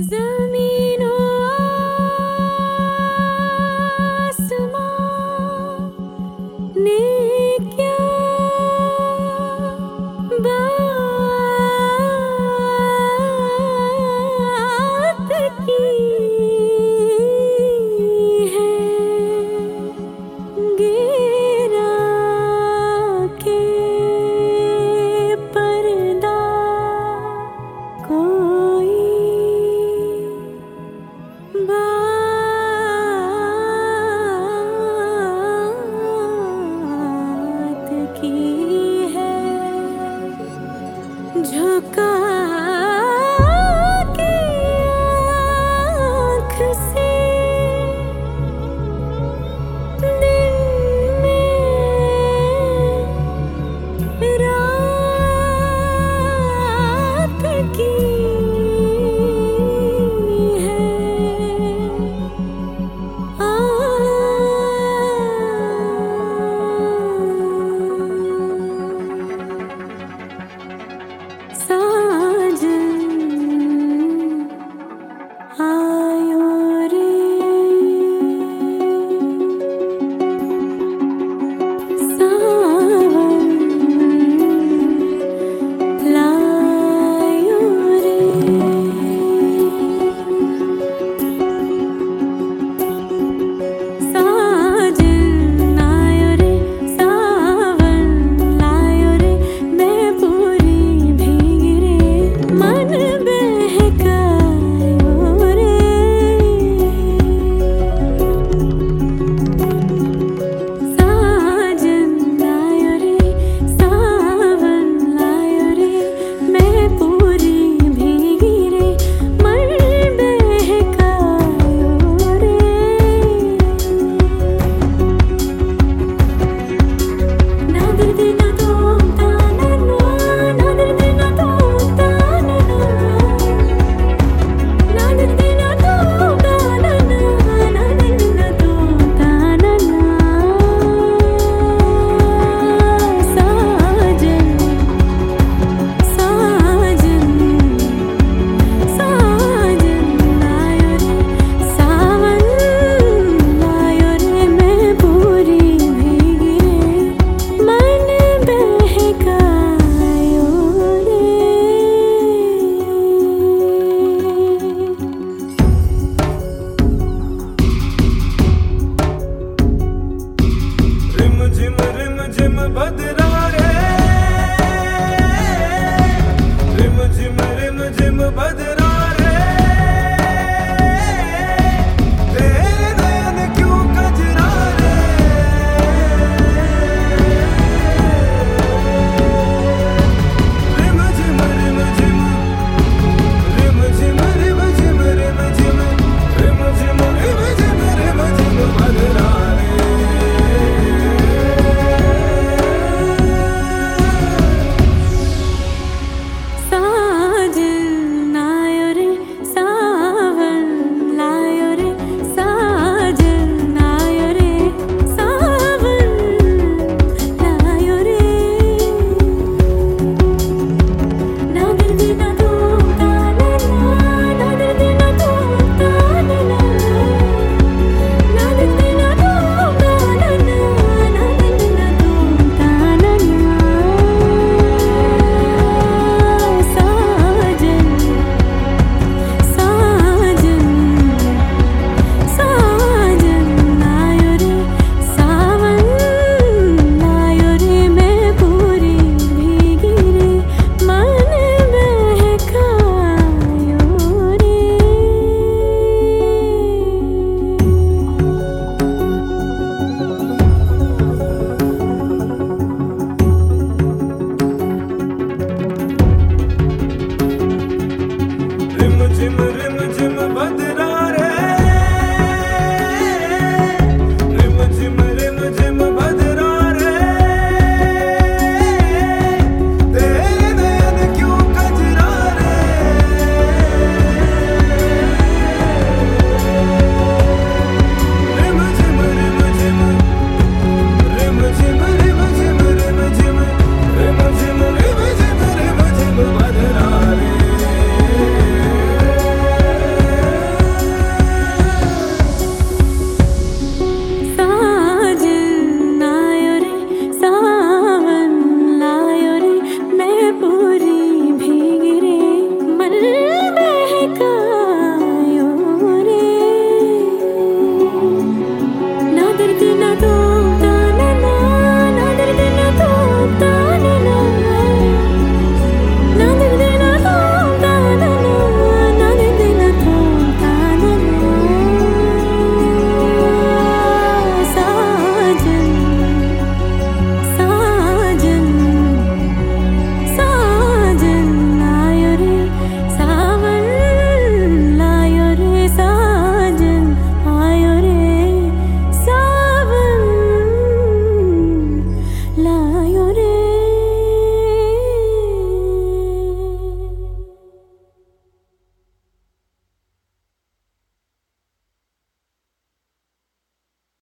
जमीनो आसमां ने क्या ঝাঁকা 啊。